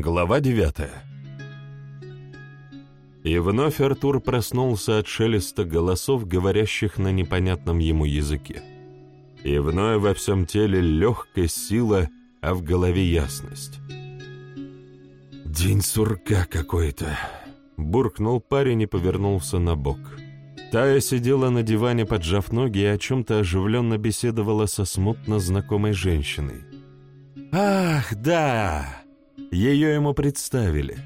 Глава девятая. И вновь Артур проснулся от шелеста голосов, говорящих на непонятном ему языке. И вновь во всем теле легкая сила, а в голове ясность. «День сурка какой-то», — буркнул парень и повернулся на бок. Тая сидела на диване, поджав ноги, и о чем-то оживленно беседовала со смутно знакомой женщиной. «Ах, да!» Ее ему представили.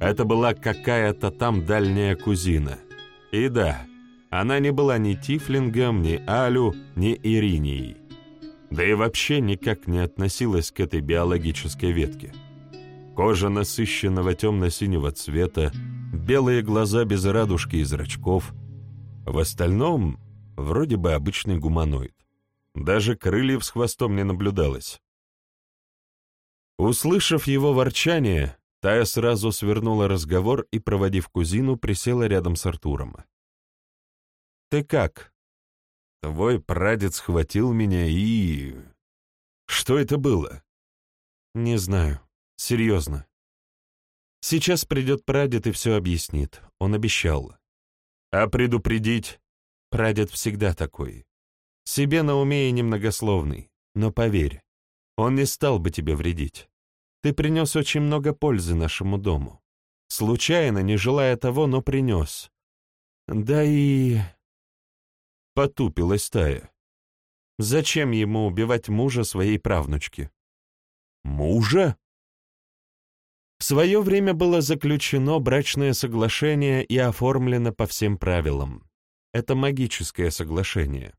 Это была какая-то там дальняя кузина. И да, она не была ни Тифлингом, ни Алю, ни Иринией. Да и вообще никак не относилась к этой биологической ветке. Кожа насыщенного темно-синего цвета, белые глаза без радужки и зрачков. В остальном, вроде бы обычный гуманоид. Даже крыльев с хвостом не наблюдалось. Услышав его ворчание, Тая сразу свернула разговор и, проводив кузину, присела рядом с Артуром. «Ты как?» «Твой прадед схватил меня и...» «Что это было?» «Не знаю. Серьезно. Сейчас придет прадед и все объяснит. Он обещал. А предупредить? Прадед всегда такой. Себе на уме и немногословный. Но поверь, он не стал бы тебе вредить. Ты принес очень много пользы нашему дому. Случайно, не желая того, но принес. Да и... Потупилась Тая. Зачем ему убивать мужа своей правнучки? Мужа? В свое время было заключено брачное соглашение и оформлено по всем правилам. Это магическое соглашение.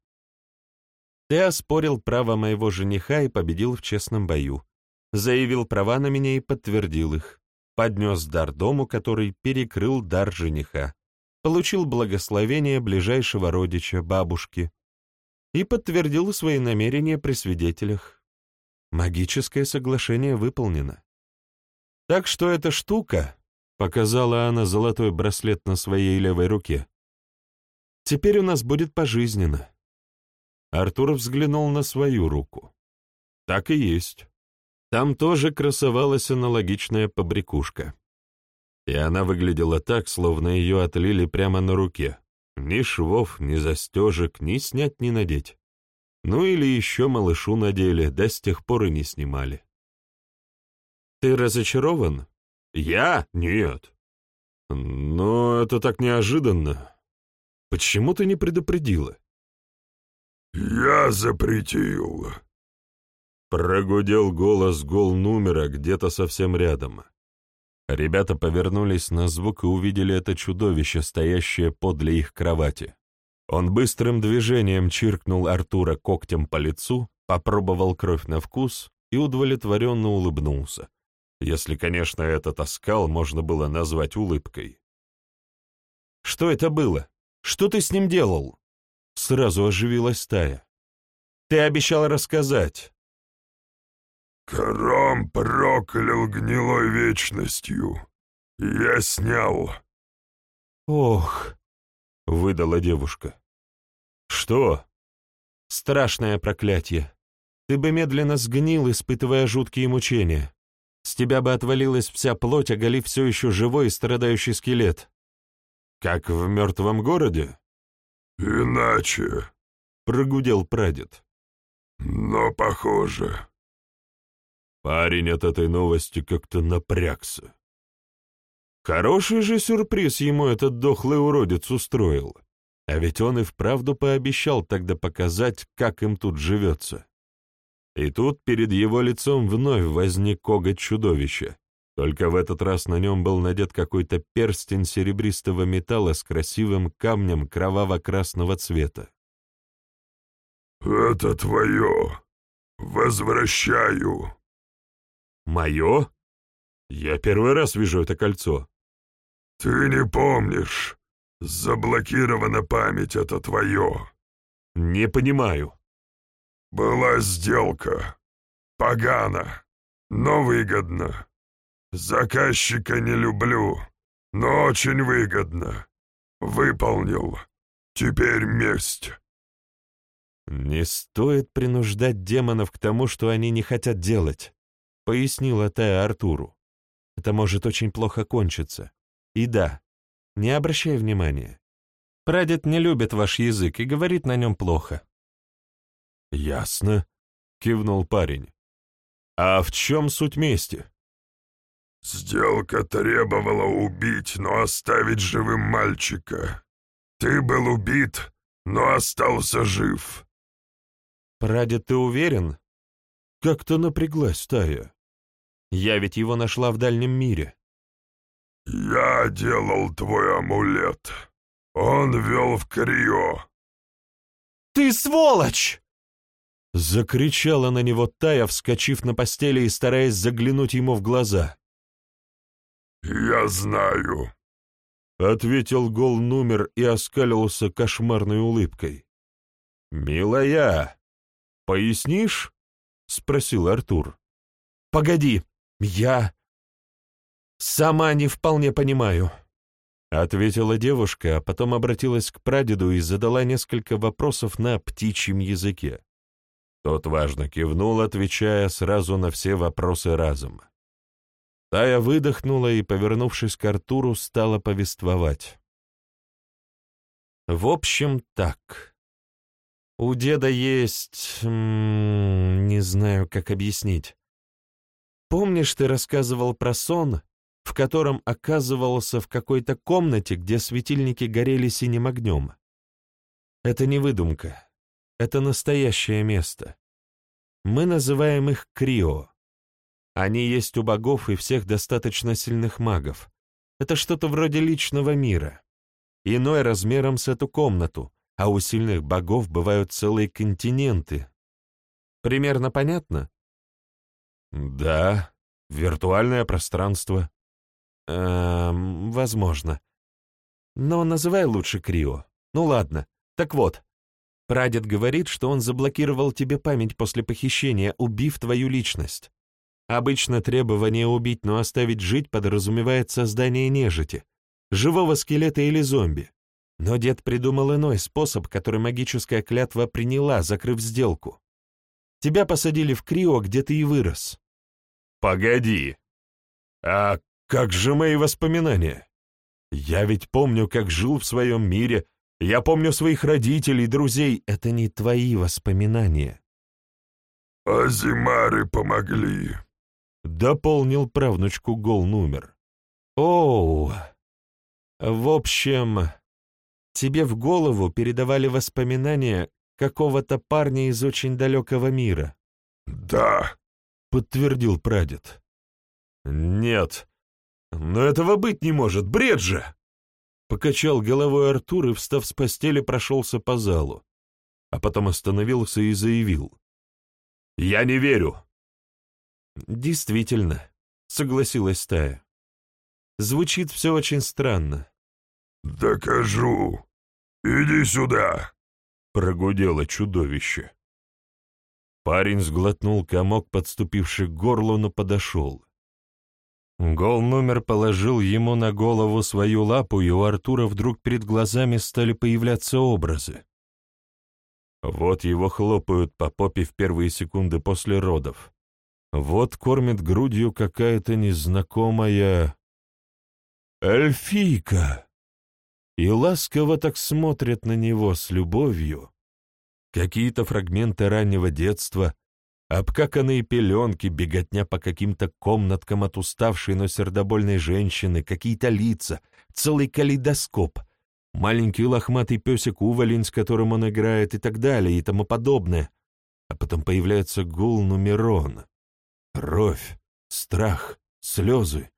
Ты оспорил право моего жениха и победил в честном бою. Заявил права на меня и подтвердил их. Поднес дар дому, который перекрыл дар жениха. Получил благословение ближайшего родича, бабушки. И подтвердил свои намерения при свидетелях. Магическое соглашение выполнено. Так что эта штука, — показала она золотой браслет на своей левой руке, — теперь у нас будет пожизненно. Артур взглянул на свою руку. Так и есть. Там тоже красовалась аналогичная побрякушка. И она выглядела так, словно ее отлили прямо на руке. Ни швов, ни застежек, ни снять, ни надеть. Ну или еще малышу надели, да с тех пор и не снимали. «Ты разочарован?» «Я? Нет». «Но это так неожиданно. Почему ты не предупредила?» «Я запретил», — прогудел голос гол номера где-то совсем рядом. Ребята повернулись на звук и увидели это чудовище, стоящее подле их кровати. Он быстрым движением чиркнул Артура когтем по лицу, попробовал кровь на вкус и удовлетворенно улыбнулся. Если, конечно, этот оскал можно было назвать улыбкой. «Что это было? Что ты с ним делал?» Сразу оживилась стая. «Ты обещал рассказать». «Кором проклял гнилой вечностью. Я снял». «Ох», — выдала девушка. «Что?» «Страшное проклятие. Ты бы медленно сгнил, испытывая жуткие мучения. С тебя бы отвалилась вся плоть, оголив все еще живой и страдающий скелет». «Как в мертвом городе?» «Иначе», — прогудел прадед. «Но похоже». Парень от этой новости как-то напрягся. Хороший же сюрприз ему этот дохлый уродец устроил. А ведь он и вправду пообещал тогда показать, как им тут живется. И тут перед его лицом вновь возник коготь чудовища, только в этот раз на нем был надет какой-то перстень серебристого металла с красивым камнем кроваво-красного цвета. «Это твое. Возвращаю». «Мое? Я первый раз вижу это кольцо». «Ты не помнишь. Заблокирована память, это твое». «Не понимаю». «Была сделка. Погано, но выгодно. Заказчика не люблю, но очень выгодно. Выполнил. Теперь месть». «Не стоит принуждать демонов к тому, что они не хотят делать», — пояснила Тая Артуру. Это может очень плохо кончиться. И да, не обращай внимания. Прадед не любит ваш язык и говорит на нем плохо». «Ясно», — кивнул парень. «А в чем суть мести?» «Сделка требовала убить, но оставить живым мальчика. Ты был убит, но остался жив». «Прадед, ты уверен?» Как-то напряглась Тая. «Я ведь его нашла в дальнем мире». «Я делал твой амулет. Он вел в Крио». «Ты сволочь!» Закричала на него Тая, вскочив на постели и стараясь заглянуть ему в глаза. «Я знаю», — ответил гол номер и оскалился кошмарной улыбкой. «Милая, пояснишь?» — спросил Артур. «Погоди, я сама не вполне понимаю», — ответила девушка, а потом обратилась к прадеду и задала несколько вопросов на птичьем языке. Тот важно кивнул, отвечая сразу на все вопросы разом. Тая выдохнула и, повернувшись к Артуру, стала повествовать. В общем, так. У деда есть... не знаю, как объяснить. Помнишь, ты рассказывал про сон, в котором оказывался в какой-то комнате, где светильники горели синим огнем? Это не выдумка. Это настоящее место. Мы называем их Крио. Они есть у богов и всех достаточно сильных магов. Это что-то вроде личного мира. Иной размером с эту комнату, а у сильных богов бывают целые континенты. Примерно понятно? Да, виртуальное пространство. Эм, возможно. Но называй лучше Крио. Ну ладно. Так вот, Прадед говорит, что он заблокировал тебе память после похищения, убив твою личность. Обычно требование убить, но оставить жить подразумевает создание нежити, живого скелета или зомби. Но дед придумал иной способ, который магическая клятва приняла, закрыв сделку. Тебя посадили в Крио, где ты и вырос. Погоди. А как же мои воспоминания? Я ведь помню, как жил в своем мире, я помню своих родителей, друзей. Это не твои воспоминания. Азимары помогли. Дополнил правнучку гол номер. Оу. В общем, тебе в голову передавали воспоминания какого-то парня из очень далекого мира. Да, подтвердил прадед. Нет, но этого быть не может, бред же! Покачал головой Артур и, встав с постели, прошелся по залу, а потом остановился и заявил. «Я не верю!» «Действительно», — согласилась стая. «Звучит все очень странно». «Докажу! Иди сюда!» — прогудело чудовище. Парень сглотнул комок, подступивший к горлу, но подошел. Гол номер положил ему на голову свою лапу, и у Артура вдруг перед глазами стали появляться образы. Вот его хлопают по попе в первые секунды после родов. Вот кормит грудью какая-то незнакомая... эльфийка! И ласково так смотрит на него с любовью. Какие-то фрагменты раннего детства — Обкаканные пеленки, беготня по каким-то комнаткам от уставшей, но сердобольной женщины, какие-то лица, целый калейдоскоп, маленький лохматый песик Уволень, с которым он играет, и так далее, и тому подобное. А потом появляется гул Нумерон. Кровь, страх, слезы.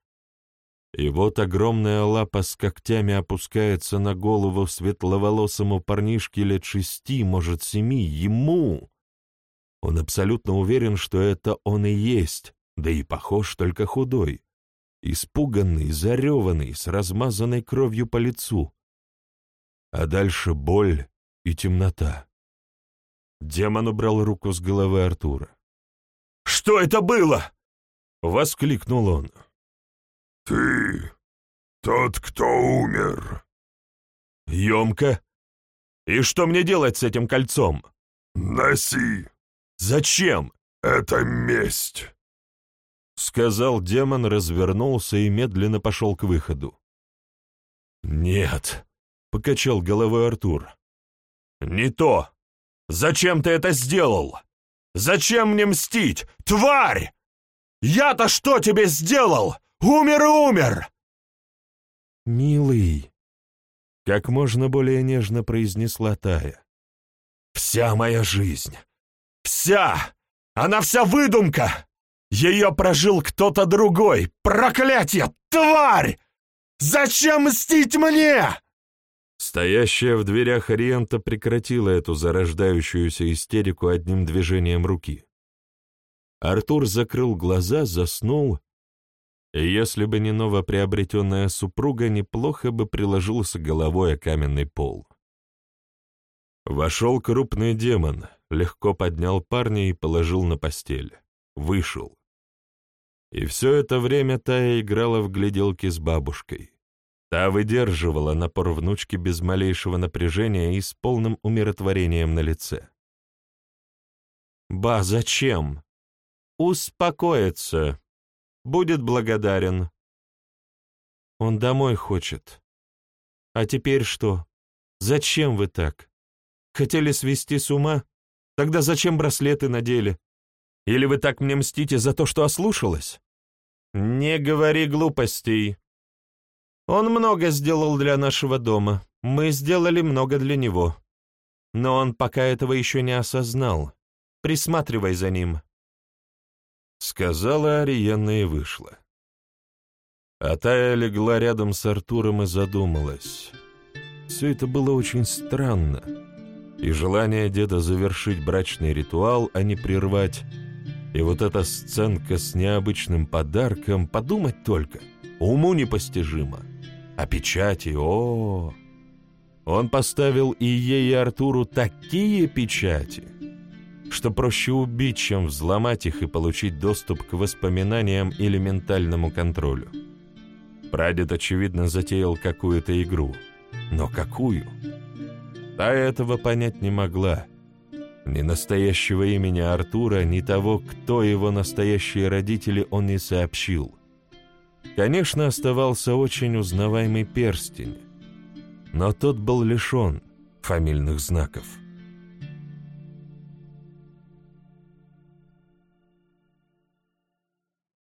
И вот огромная лапа с когтями опускается на голову светловолосому парнишке лет шести, может, семи, ему, он абсолютно уверен, что это он и есть, да и похож только худой, испуганный, зареванный, с размазанной кровью по лицу. А дальше боль и темнота. Демон убрал руку с головы Артура. «Что это было?» — воскликнул он. «Ты тот, кто умер». «Емко? И что мне делать с этим кольцом?» «Носи», Зачем? Это месть. сказал демон, развернулся и медленно пошел к выходу. «Нет», — покачал головой Артур. «Не то! Зачем ты это сделал? Зачем мне мстить? Тварь! Я-то что тебе сделал? Умер и умер!» «Милый!» — как можно более нежно произнесла Тая. «Вся моя жизнь! Вся! Она вся выдумка! Ее прожил кто-то другой! Проклятие! Тварь! Зачем мстить мне?» Стоящая в дверях Ориента прекратила эту зарождающуюся истерику одним движением руки. Артур закрыл глаза, заснул, и если бы не новоприобретенная супруга, неплохо бы приложился головой о каменный пол. Вошел крупный демон, легко поднял парня и положил на постель. Вышел. И все это время Тая играла в гляделки с бабушкой. Та выдерживала напор внучки без малейшего напряжения и с полным умиротворением на лице. «Ба, зачем?» «Успокоиться. Будет благодарен». «Он домой хочет. А теперь что? Зачем вы так? Хотели свести с ума? Тогда зачем браслеты надели? Или вы так мне мстите за то, что ослушалась?» «Не говори глупостей», он много сделал для нашего дома, мы сделали много для него. Но он пока этого еще не осознал. Присматривай за ним». Сказала Ариенна и вышла. А Тая легла рядом с Артуром и задумалась. Все это было очень странно. И желание деда завершить брачный ритуал, а не прервать, и вот эта сценка с необычным подарком, подумать только, уму непостижимо. А печати, о, Он поставил и ей, и Артуру такие печати, что проще убить, чем взломать их и получить доступ к воспоминаниям или ментальному контролю. Прадед, очевидно, затеял какую-то игру. Но какую? Та этого понять не могла. Ни настоящего имени Артура, ни того, кто его настоящие родители, он не сообщил. Конечно, оставался очень узнаваемый перстень, но тот был лишен фамильных знаков.